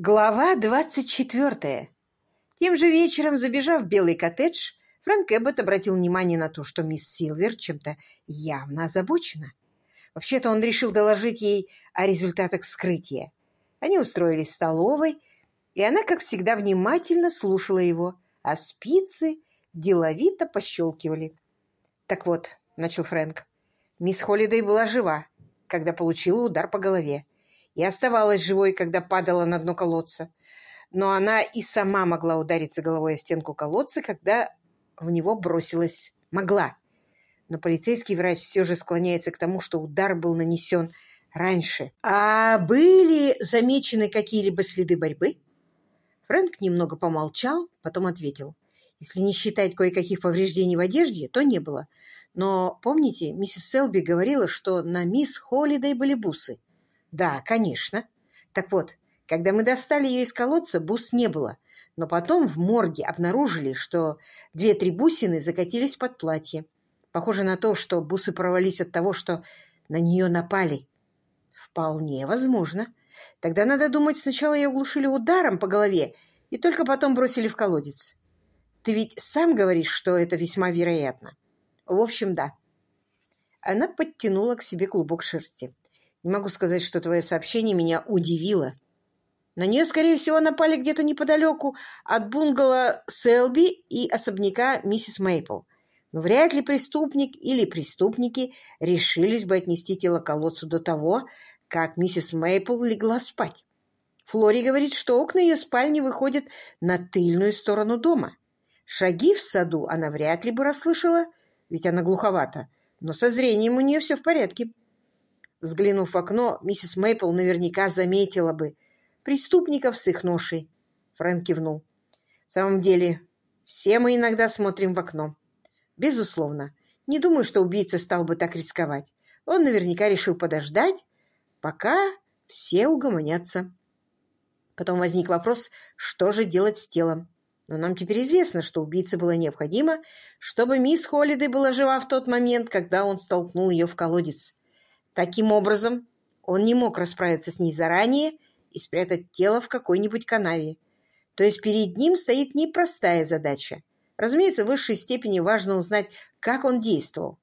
Глава двадцать четвертая. Тем же вечером, забежав в белый коттедж, Фрэнк Эббот обратил внимание на то, что мисс Силвер чем-то явно озабочена. Вообще-то он решил доложить ей о результатах вскрытия. Они устроились в столовой, и она, как всегда, внимательно слушала его, а спицы деловито пощелкивали. «Так вот», — начал Фрэнк, — «мисс Холлидей была жива, когда получила удар по голове и оставалась живой, когда падала на дно колодца. Но она и сама могла удариться головой о стенку колодца, когда в него бросилась. Могла. Но полицейский врач все же склоняется к тому, что удар был нанесен раньше. А были замечены какие-либо следы борьбы? Фрэнк немного помолчал, потом ответил. Если не считать кое-каких повреждений в одежде, то не было. Но помните, миссис Селби говорила, что на мисс Холлидей были бусы? Да, конечно. Так вот, когда мы достали ее из колодца, бус не было. Но потом в морге обнаружили, что две-три бусины закатились под платье. Похоже на то, что бусы порвались от того, что на нее напали. Вполне возможно. Тогда, надо думать, сначала ее оглушили ударом по голове и только потом бросили в колодец. Ты ведь сам говоришь, что это весьма вероятно. В общем, да. Она подтянула к себе клубок шерсти. Не могу сказать, что твое сообщение меня удивило. На нее, скорее всего, напали где-то неподалеку от бунгало Селби и особняка миссис Мейпл. Но вряд ли преступник или преступники решились бы отнести тело колодцу до того, как миссис Мейпл легла спать. Флори говорит, что окна ее спальни выходят на тыльную сторону дома. Шаги в саду она вряд ли бы расслышала, ведь она глуховата, но со зрением у нее все в порядке. Взглянув в окно, миссис Мейпл наверняка заметила бы преступников с их ношей. Фрэнк кивнул. В самом деле, все мы иногда смотрим в окно. Безусловно. Не думаю, что убийца стал бы так рисковать. Он наверняка решил подождать, пока все угомонятся. Потом возник вопрос, что же делать с телом. Но нам теперь известно, что убийце было необходимо, чтобы мисс Холлидей была жива в тот момент, когда он столкнул ее в колодец. Таким образом, он не мог расправиться с ней заранее и спрятать тело в какой-нибудь канаве. То есть перед ним стоит непростая задача. Разумеется, в высшей степени важно узнать, как он действовал.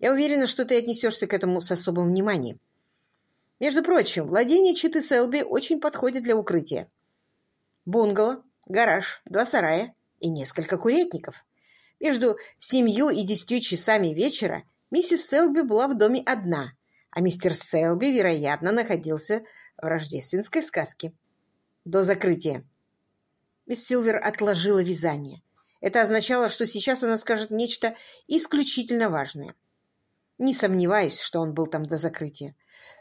Я уверена, что ты отнесешься к этому с особым вниманием. Между прочим, владение Читы Селби очень подходит для укрытия. Бунгало, гараж, два сарая и несколько курятников. Между семью и десятью часами вечера миссис Селби была в доме одна, а мистер Селби, вероятно, находился в рождественской сказке. До закрытия. Мисс Силвер отложила вязание. Это означало, что сейчас она скажет нечто исключительно важное. Не сомневаюсь, что он был там до закрытия.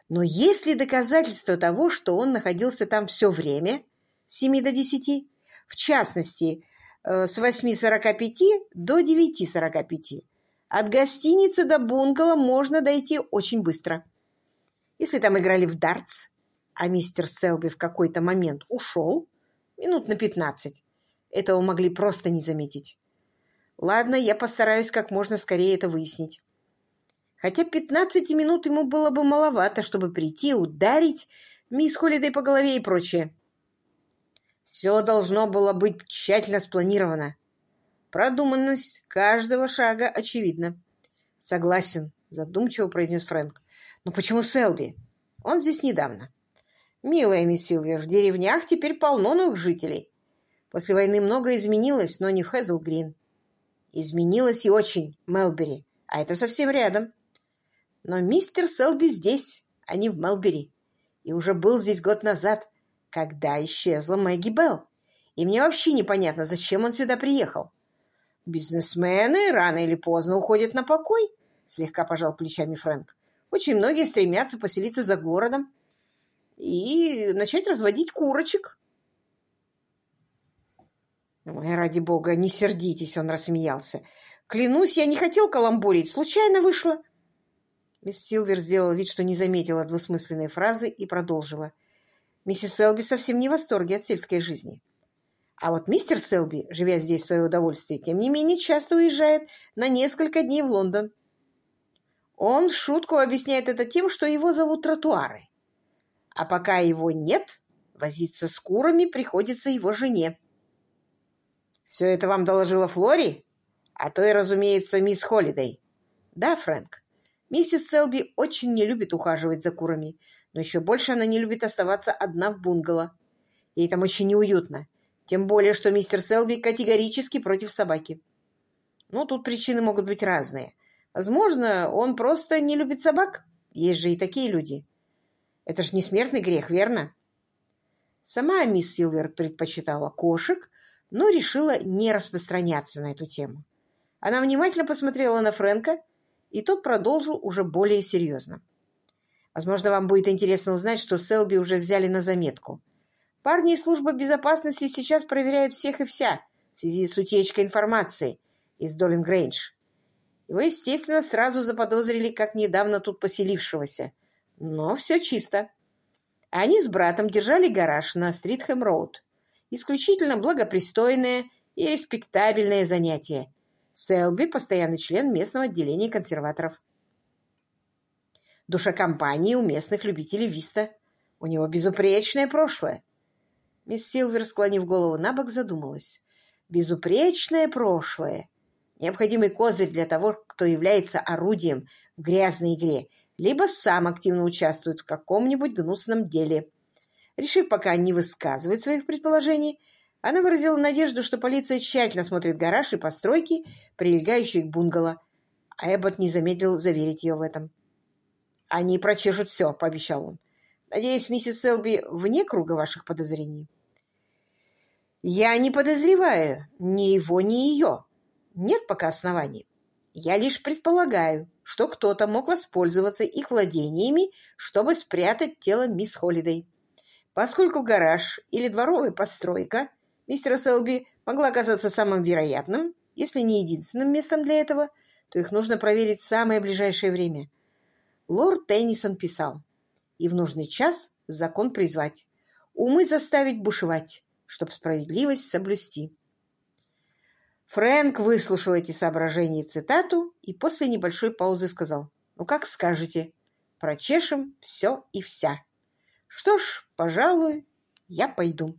Но есть ли доказательства того, что он находился там все время, с семи до десяти? В частности, э, с восьми сорока пяти до девяти сорока пяти. От гостиницы до бунгало можно дойти очень быстро. Если там играли в дартс, а мистер Селби в какой-то момент ушел, минут на пятнадцать, этого могли просто не заметить. Ладно, я постараюсь как можно скорее это выяснить. Хотя пятнадцати минут ему было бы маловато, чтобы прийти, ударить мисс Холидей по голове и прочее. Все должно было быть тщательно спланировано. Продуманность каждого шага очевидна. Согласен, задумчиво произнес Фрэнк. Но почему Селби? Он здесь недавно. Милая мисс Силвер, в деревнях теперь полно новых жителей. После войны многое изменилось, но не в Хэзлгрин. Изменилось и очень, Мелбери, а это совсем рядом. Но мистер Селби здесь, а не в Мелбери. И уже был здесь год назад, когда исчезла Мэгги Белл. И мне вообще непонятно, зачем он сюда приехал. «Бизнесмены рано или поздно уходят на покой», — слегка пожал плечами Фрэнк. «Очень многие стремятся поселиться за городом и начать разводить курочек». «Ой, ради бога, не сердитесь!» — он рассмеялся. «Клянусь, я не хотел каламбурить, случайно вышло». Мисс Силвер сделала вид, что не заметила двусмысленной фразы и продолжила. Миссис Селби совсем не в восторге от сельской жизни. А вот мистер Селби, живя здесь в свое удовольствие, тем не менее часто уезжает на несколько дней в Лондон. Он в шутку объясняет это тем, что его зовут тротуары. А пока его нет, Возиться с курами приходится его жене. Все это вам доложила Флори? А то и, разумеется, мисс Холидей. Да, Фрэнк. Миссис Селби очень не любит ухаживать за курами, но еще больше она не любит оставаться одна в бунгало. Ей там очень неуютно. Тем более, что мистер Селби категорически против собаки. Ну, тут причины могут быть разные. Возможно, он просто не любит собак. Есть же и такие люди. Это ж не смертный грех, верно? Сама мисс Силвер предпочитала кошек, но решила не распространяться на эту тему. Она внимательно посмотрела на Фрэнка, и тот продолжил уже более серьезно. Возможно, вам будет интересно узнать, что Селби уже взяли на заметку. Парни из службы безопасности сейчас проверяют всех и вся в связи с утечкой информации из Долин Грейндж. Его, естественно, сразу заподозрили, как недавно тут поселившегося. Но все чисто. Они с братом держали гараж на Стритхэм-Роуд. Исключительно благопристойное и респектабельное занятие. Селби – постоянный член местного отделения консерваторов. Душа компании у местных любителей виста. У него безупречное прошлое. Мисс Силвер, склонив голову на бок, задумалась. Безупречное прошлое. Необходимый козырь для того, кто является орудием в грязной игре – либо сам активно участвует в каком-нибудь гнусном деле. Решив пока не высказывать своих предположений, она выразила надежду, что полиция тщательно смотрит гараж и постройки, прилегающие к бунгало, а Эббот не замедлил заверить ее в этом. «Они прочешут все», — пообещал он. «Надеюсь, миссис Селби вне круга ваших подозрений?» «Я не подозреваю ни его, ни ее. Нет пока оснований. Я лишь предполагаю, что кто-то мог воспользоваться их владениями, чтобы спрятать тело мисс Холидей. Поскольку гараж или дворовая постройка мистера Селби могла оказаться самым вероятным, если не единственным местом для этого, то их нужно проверить в самое ближайшее время. Лорд Теннисон писал, и в нужный час закон призвать, умы заставить бушевать, чтоб справедливость соблюсти. Фрэнк выслушал эти соображения и цитату и после небольшой паузы сказал, «Ну, как скажете, прочешем все и вся. Что ж, пожалуй, я пойду».